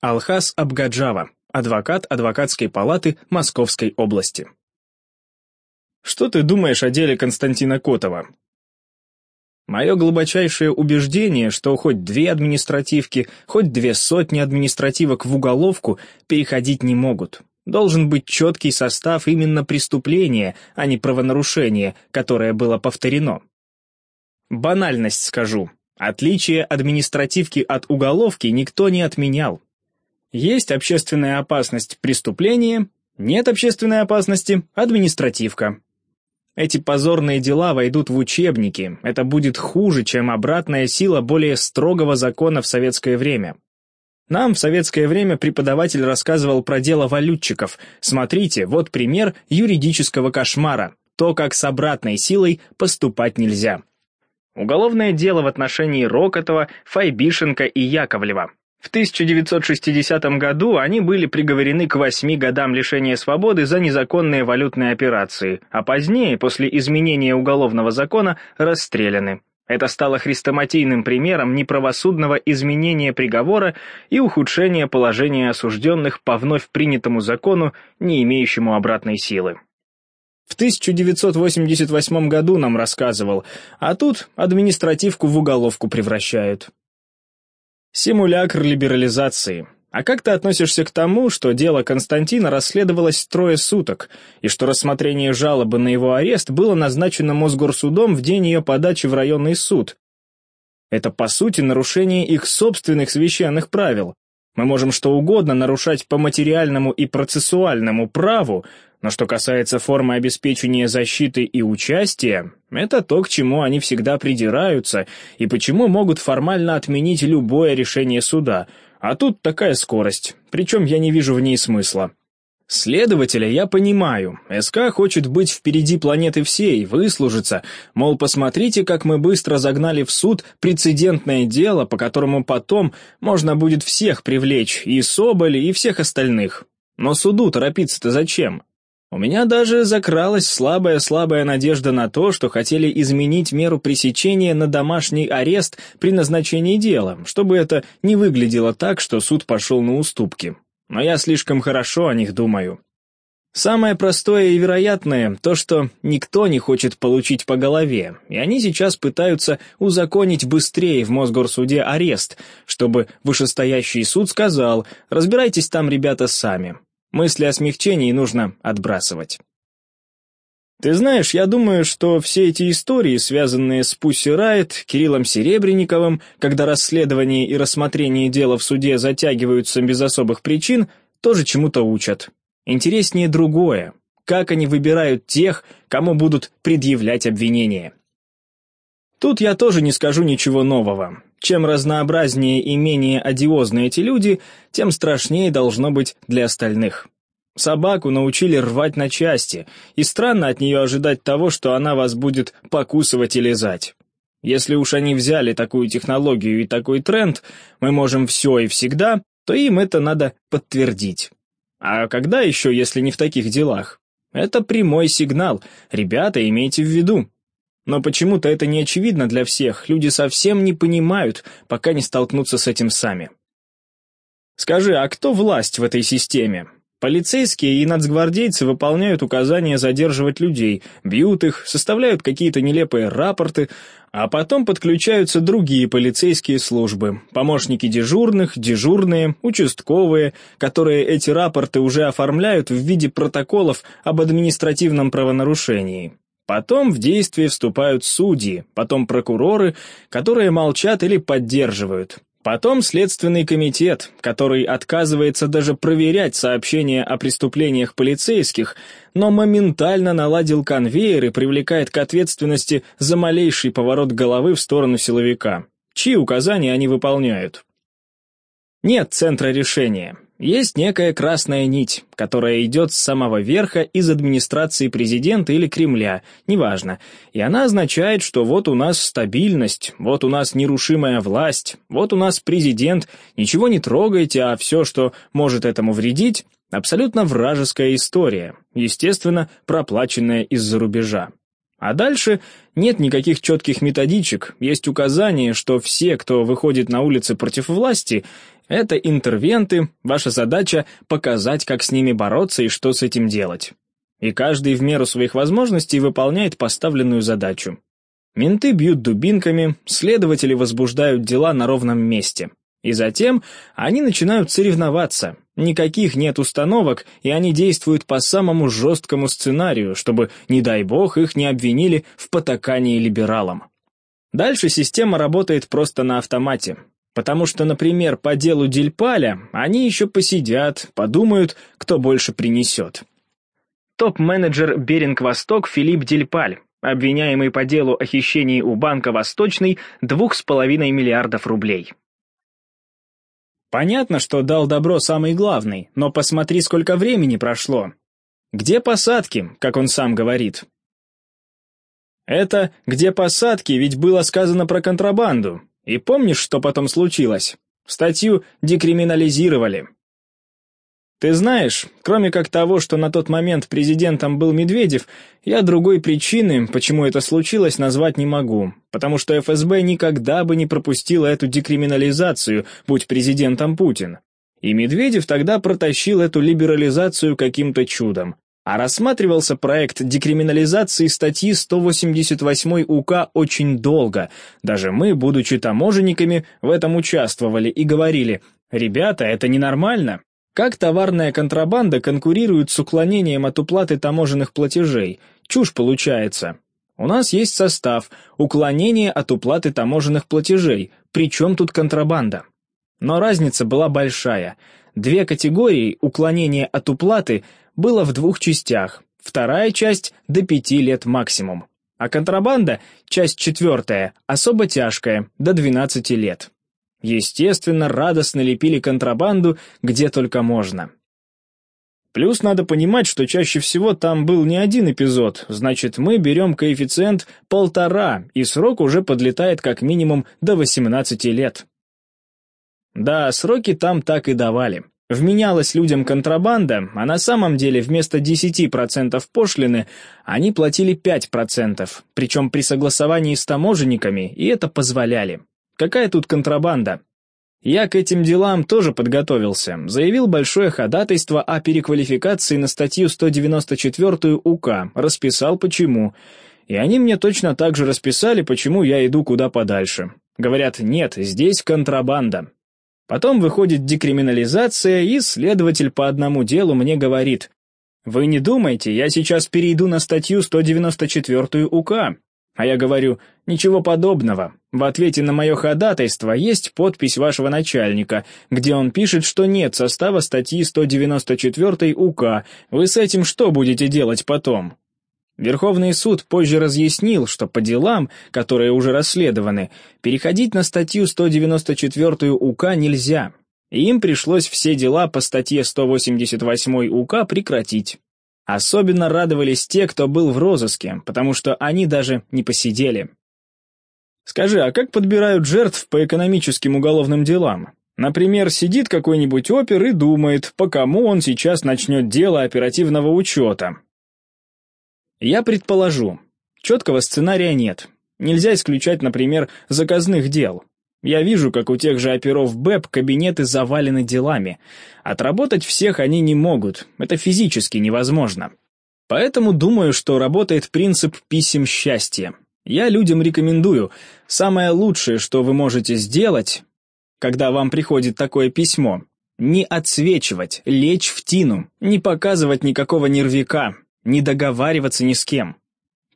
Алхас Абгаджава, адвокат адвокатской палаты Московской области. Что ты думаешь о деле Константина Котова? Мое глубочайшее убеждение, что хоть две административки, хоть две сотни административок в уголовку переходить не могут. Должен быть четкий состав именно преступления, а не правонарушения, которое было повторено. Банальность скажу. Отличие административки от уголовки никто не отменял. Есть общественная опасность преступления, нет общественной опасности административка. Эти позорные дела войдут в учебники, это будет хуже, чем обратная сила более строгого закона в советское время. Нам в советское время преподаватель рассказывал про дело валютчиков. Смотрите, вот пример юридического кошмара. То, как с обратной силой поступать нельзя. Уголовное дело в отношении Рокотова, Файбишенко и Яковлева. В 1960 году они были приговорены к восьми годам лишения свободы за незаконные валютные операции, а позднее, после изменения уголовного закона, расстреляны. Это стало хрестоматийным примером неправосудного изменения приговора и ухудшения положения осужденных по вновь принятому закону, не имеющему обратной силы. В 1988 году нам рассказывал, а тут административку в уголовку превращают. Симулякр либерализации. А как ты относишься к тому, что дело Константина расследовалось трое суток, и что рассмотрение жалобы на его арест было назначено Мосгорсудом в день ее подачи в районный суд? Это, по сути, нарушение их собственных священных правил. Мы можем что угодно нарушать по материальному и процессуальному праву, но что касается формы обеспечения защиты и участия, это то, к чему они всегда придираются, и почему могут формально отменить любое решение суда. А тут такая скорость, причем я не вижу в ней смысла. Следователя я понимаю. СК хочет быть впереди планеты всей, выслужиться. Мол, посмотрите, как мы быстро загнали в суд прецедентное дело, по которому потом можно будет всех привлечь, и Соболи, и всех остальных. Но суду торопиться-то зачем? У меня даже закралась слабая-слабая надежда на то, что хотели изменить меру пресечения на домашний арест при назначении дела, чтобы это не выглядело так, что суд пошел на уступки. Но я слишком хорошо о них думаю. Самое простое и вероятное — то, что никто не хочет получить по голове, и они сейчас пытаются узаконить быстрее в Мосгорсуде арест, чтобы вышестоящий суд сказал «разбирайтесь там, ребята, сами». Мысли о смягчении нужно отбрасывать. Ты знаешь, я думаю, что все эти истории, связанные с Пусси Райт, Кириллом Серебренниковым, когда расследование и рассмотрение дела в суде затягиваются без особых причин, тоже чему-то учат. Интереснее другое. Как они выбирают тех, кому будут предъявлять обвинения. Тут я тоже не скажу ничего нового. Чем разнообразнее и менее одиозны эти люди, тем страшнее должно быть для остальных. Собаку научили рвать на части, и странно от нее ожидать того, что она вас будет покусывать и лизать. Если уж они взяли такую технологию и такой тренд, мы можем все и всегда, то им это надо подтвердить. А когда еще, если не в таких делах? Это прямой сигнал. Ребята, имейте в виду, но почему-то это не очевидно для всех, люди совсем не понимают, пока не столкнутся с этим сами. Скажи, а кто власть в этой системе? Полицейские и нацгвардейцы выполняют указания задерживать людей, бьют их, составляют какие-то нелепые рапорты, а потом подключаются другие полицейские службы, помощники дежурных, дежурные, участковые, которые эти рапорты уже оформляют в виде протоколов об административном правонарушении. Потом в действие вступают судьи, потом прокуроры, которые молчат или поддерживают. Потом Следственный комитет, который отказывается даже проверять сообщения о преступлениях полицейских, но моментально наладил конвейер и привлекает к ответственности за малейший поворот головы в сторону силовика. Чьи указания они выполняют? Нет центра решения. Есть некая красная нить, которая идет с самого верха из администрации президента или Кремля, неважно, и она означает, что вот у нас стабильность, вот у нас нерушимая власть, вот у нас президент, ничего не трогайте, а все, что может этому вредить, абсолютно вражеская история, естественно, проплаченная из-за рубежа. А дальше нет никаких четких методичек, есть указание, что все, кто выходит на улицы против власти, Это интервенты, ваша задача — показать, как с ними бороться и что с этим делать. И каждый в меру своих возможностей выполняет поставленную задачу. Менты бьют дубинками, следователи возбуждают дела на ровном месте. И затем они начинают соревноваться. Никаких нет установок, и они действуют по самому жесткому сценарию, чтобы, не дай бог, их не обвинили в потакании либералам. Дальше система работает просто на автомате. Потому что, например, по делу Дельпаля они еще посидят, подумают, кто больше принесет. Топ-менеджер Беринг-Восток Филипп Дельпаль, обвиняемый по делу о хищении у Банка Восточный 2,5 миллиардов рублей. Понятно, что дал добро самый главный, но посмотри, сколько времени прошло. Где посадки, как он сам говорит? Это «где посадки» ведь было сказано про контрабанду. И помнишь, что потом случилось? Статью декриминализировали. Ты знаешь, кроме как того, что на тот момент президентом был Медведев, я другой причины, почему это случилось, назвать не могу, потому что ФСБ никогда бы не пропустила эту декриминализацию, будь президентом Путин. И Медведев тогда протащил эту либерализацию каким-то чудом. А рассматривался проект декриминализации статьи 188 УК очень долго. Даже мы, будучи таможенниками, в этом участвовали и говорили, «Ребята, это ненормально, как товарная контрабанда конкурирует с уклонением от уплаты таможенных платежей? Чушь получается. У нас есть состав «Уклонение от уплаты таможенных платежей», причем тут контрабанда. Но разница была большая. Две категории уклонения от уплаты было в двух частях. Вторая часть – до пяти лет максимум. А контрабанда, часть четвертая, особо тяжкая, до 12 лет. Естественно, радостно лепили контрабанду где только можно. Плюс надо понимать, что чаще всего там был не один эпизод, значит, мы берем коэффициент полтора, и срок уже подлетает как минимум до 18 лет. Да, сроки там так и давали. Вменялась людям контрабанда, а на самом деле вместо 10% пошлины они платили 5%, причем при согласовании с таможенниками, и это позволяли. Какая тут контрабанда? Я к этим делам тоже подготовился, заявил большое ходатайство о переквалификации на статью 194 УК, расписал почему. И они мне точно так же расписали, почему я иду куда подальше. Говорят, нет, здесь контрабанда. Потом выходит декриминализация, и следователь по одному делу мне говорит, «Вы не думайте, я сейчас перейду на статью 194 УК. А я говорю, ничего подобного. В ответе на мое ходатайство есть подпись вашего начальника, где он пишет, что нет состава статьи 194 УК. Вы с этим что будете делать потом? Верховный суд позже разъяснил, что по делам, которые уже расследованы, переходить на статью 194 УК нельзя, и им пришлось все дела по статье 188 УК прекратить. Особенно радовались те, кто был в розыске, потому что они даже не посидели. Скажи, а как подбирают жертв по экономическим уголовным делам? Например, сидит какой-нибудь опер и думает, по кому он сейчас начнет дело оперативного учета. Я предположу, четкого сценария нет. Нельзя исключать, например, заказных дел. Я вижу, как у тех же оперов БЭП кабинеты завалены делами. Отработать всех они не могут, это физически невозможно. Поэтому думаю, что работает принцип писем счастья. Я людям рекомендую, самое лучшее, что вы можете сделать, когда вам приходит такое письмо, не отсвечивать, лечь в тину, не показывать никакого нервика, не договариваться ни с кем.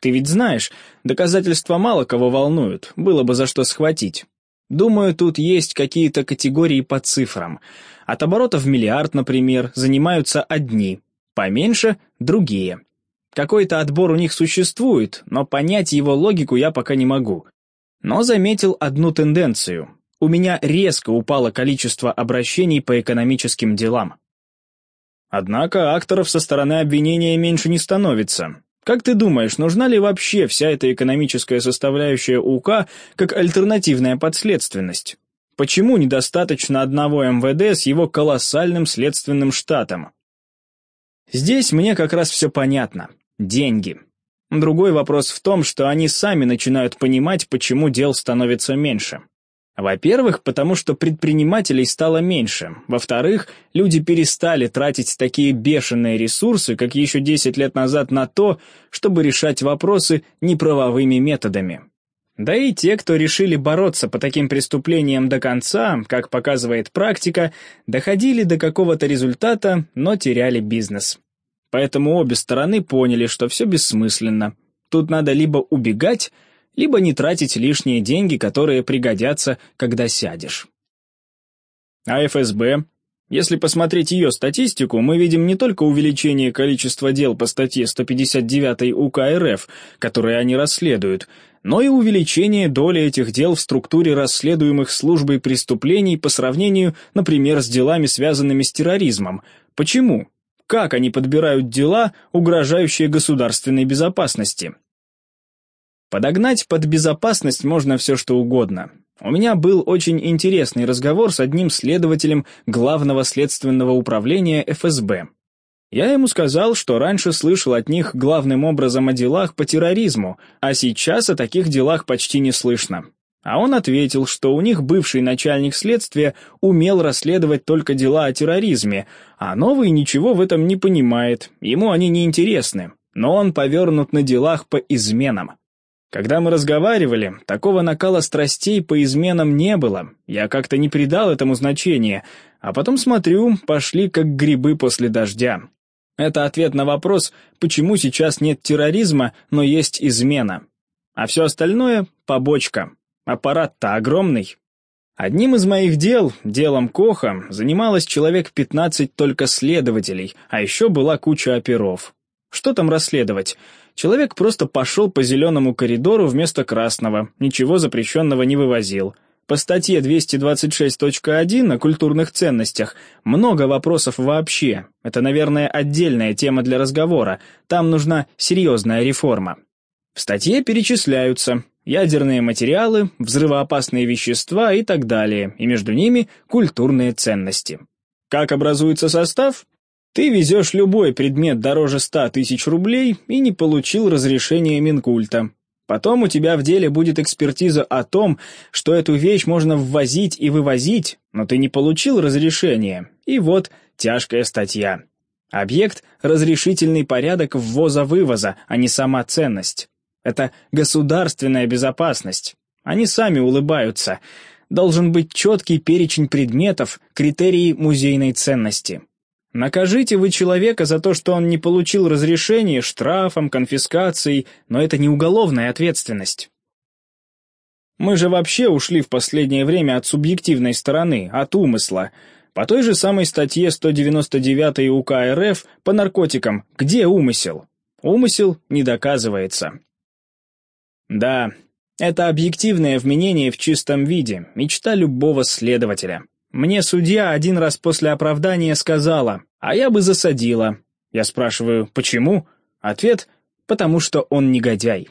Ты ведь знаешь, доказательства мало кого волнуют, было бы за что схватить. Думаю, тут есть какие-то категории по цифрам. От оборота в миллиард, например, занимаются одни, поменьше — другие. Какой-то отбор у них существует, но понять его логику я пока не могу. Но заметил одну тенденцию. У меня резко упало количество обращений по экономическим делам. Однако акторов со стороны обвинения меньше не становится. Как ты думаешь, нужна ли вообще вся эта экономическая составляющая УК как альтернативная подследственность? Почему недостаточно одного МВД с его колоссальным следственным штатом? Здесь мне как раз все понятно. Деньги. Другой вопрос в том, что они сами начинают понимать, почему дел становится меньше. Во-первых, потому что предпринимателей стало меньше. Во-вторых, люди перестали тратить такие бешеные ресурсы, как еще 10 лет назад, на то, чтобы решать вопросы неправовыми методами. Да и те, кто решили бороться по таким преступлениям до конца, как показывает практика, доходили до какого-то результата, но теряли бизнес. Поэтому обе стороны поняли, что все бессмысленно. Тут надо либо убегать, либо не тратить лишние деньги, которые пригодятся, когда сядешь. А ФСБ? Если посмотреть ее статистику, мы видим не только увеличение количества дел по статье 159 УК РФ, которые они расследуют, но и увеличение доли этих дел в структуре расследуемых службой преступлений по сравнению, например, с делами, связанными с терроризмом. Почему? Как они подбирают дела, угрожающие государственной безопасности? Подогнать под безопасность можно все что угодно. У меня был очень интересный разговор с одним следователем Главного следственного управления ФСБ. Я ему сказал, что раньше слышал от них главным образом о делах по терроризму, а сейчас о таких делах почти не слышно. А он ответил, что у них бывший начальник следствия умел расследовать только дела о терроризме, а новый ничего в этом не понимает, ему они не интересны, но он повернут на делах по изменам. Когда мы разговаривали, такого накала страстей по изменам не было, я как-то не придал этому значения, а потом смотрю, пошли как грибы после дождя. Это ответ на вопрос, почему сейчас нет терроризма, но есть измена. А все остальное — побочка. Аппарат-то огромный. Одним из моих дел, делом Коха, занималось человек 15 только следователей, а еще была куча оперов. Что там расследовать? Человек просто пошел по зеленому коридору вместо красного, ничего запрещенного не вывозил. По статье 226.1 о культурных ценностях много вопросов вообще. Это, наверное, отдельная тема для разговора. Там нужна серьезная реформа. В статье перечисляются ядерные материалы, взрывоопасные вещества и так далее, и между ними культурные ценности. Как образуется состав? Ты везешь любой предмет дороже 100 тысяч рублей и не получил разрешения Минкульта. Потом у тебя в деле будет экспертиза о том, что эту вещь можно ввозить и вывозить, но ты не получил разрешения. И вот тяжкая статья. Объект – разрешительный порядок ввоза-вывоза, а не сама ценность. Это государственная безопасность. Они сами улыбаются. Должен быть четкий перечень предметов, критерии музейной ценности. Накажите вы человека за то, что он не получил разрешение штрафом, конфискацией, но это не уголовная ответственность. Мы же вообще ушли в последнее время от субъективной стороны, от умысла. По той же самой статье 199 УК РФ по наркотикам «Где умысел?» Умысел не доказывается. Да, это объективное вменение в чистом виде, мечта любого следователя. Мне судья один раз после оправдания сказала, а я бы засадила. Я спрашиваю, почему? Ответ, потому что он негодяй.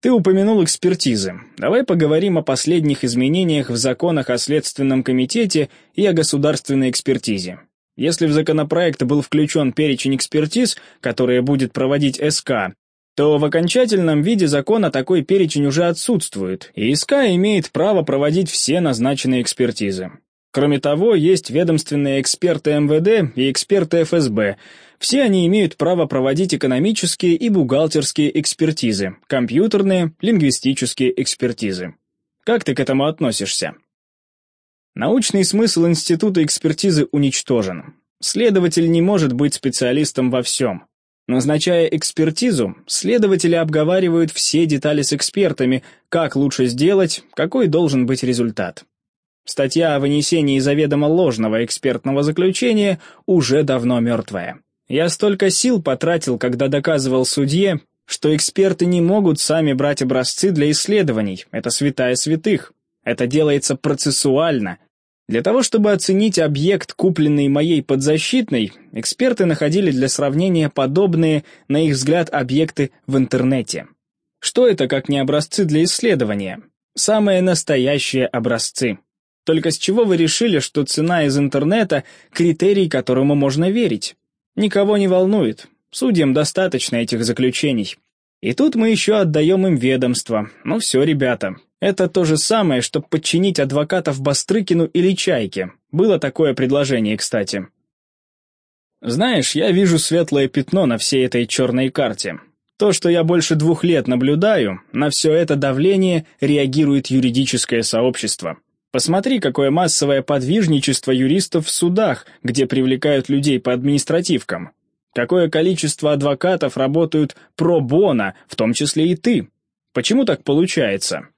Ты упомянул экспертизы. Давай поговорим о последних изменениях в законах о Следственном комитете и о государственной экспертизе. Если в законопроект был включен перечень экспертиз, которые будет проводить СК, то в окончательном виде закона такой перечень уже отсутствует, и ИСК имеет право проводить все назначенные экспертизы. Кроме того, есть ведомственные эксперты МВД и эксперты ФСБ. Все они имеют право проводить экономические и бухгалтерские экспертизы, компьютерные, лингвистические экспертизы. Как ты к этому относишься? Научный смысл института экспертизы уничтожен. Следователь не может быть специалистом во всем. Назначая экспертизу, следователи обговаривают все детали с экспертами, как лучше сделать, какой должен быть результат. Статья о вынесении заведомо ложного экспертного заключения уже давно мертвая. Я столько сил потратил, когда доказывал судье, что эксперты не могут сами брать образцы для исследований, это святая святых. Это делается процессуально, для того, чтобы оценить объект, купленный моей подзащитной, эксперты находили для сравнения подобные, на их взгляд, объекты в интернете. Что это, как не образцы для исследования? Самые настоящие образцы. Только с чего вы решили, что цена из интернета – критерий, которому можно верить? Никого не волнует. Судьям достаточно этих заключений. И тут мы еще отдаем им ведомство. Ну все, ребята, Это то же самое, что подчинить адвокатов Бастрыкину или Чайке. Было такое предложение, кстати. Знаешь, я вижу светлое пятно на всей этой черной карте. То, что я больше двух лет наблюдаю, на все это давление реагирует юридическое сообщество. Посмотри, какое массовое подвижничество юристов в судах, где привлекают людей по административкам. Какое количество адвокатов работают про-бона, в том числе и ты. Почему так получается?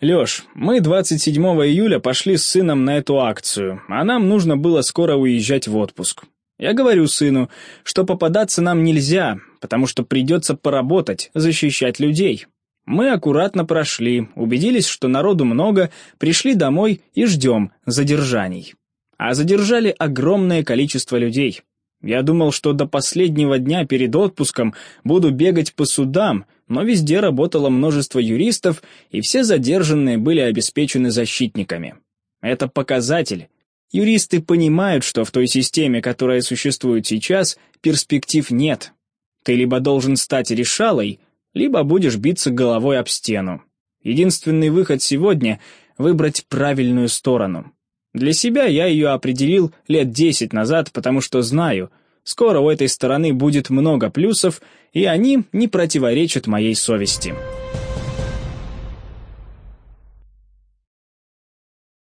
Лёш, мы 27 июля пошли с сыном на эту акцию, а нам нужно было скоро уезжать в отпуск. Я говорю сыну, что попадаться нам нельзя, потому что придется поработать, защищать людей. Мы аккуратно прошли, убедились, что народу много, пришли домой и ждем задержаний. А задержали огромное количество людей. Я думал, что до последнего дня перед отпуском буду бегать по судам, но везде работало множество юристов, и все задержанные были обеспечены защитниками. Это показатель. Юристы понимают, что в той системе, которая существует сейчас, перспектив нет. Ты либо должен стать решалой, либо будешь биться головой об стену. Единственный выход сегодня — выбрать правильную сторону. Для себя я ее определил лет десять назад, потому что знаю, скоро у этой стороны будет много плюсов, и они не противоречат моей совести.